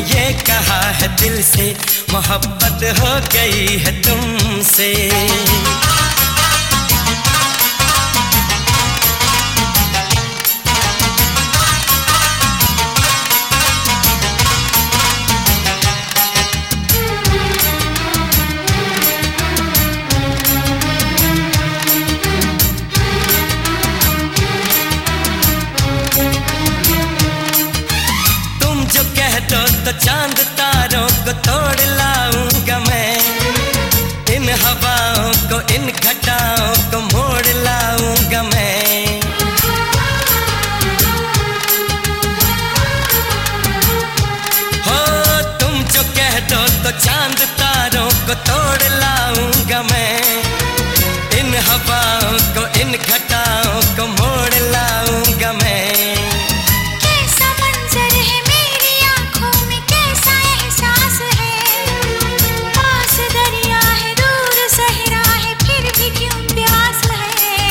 ये कहा है दिल से मोहब्बत हो गई है तुमसे।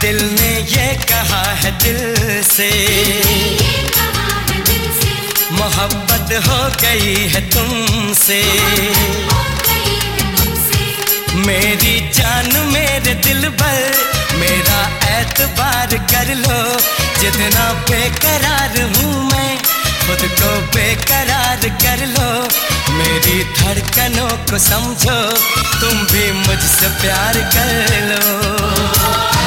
दिल ने ये कहा है दिल से। मोहब्बत हो गई है तुमसे। मेरी जान मेरे दिल पर मेरा एतबार कर लो। जितना बेकरार हूँ मैं, खुद को बेकरार कर लो। मेरी धड़कनों को समझो, तुम भी मुझसे प्यार कर लो।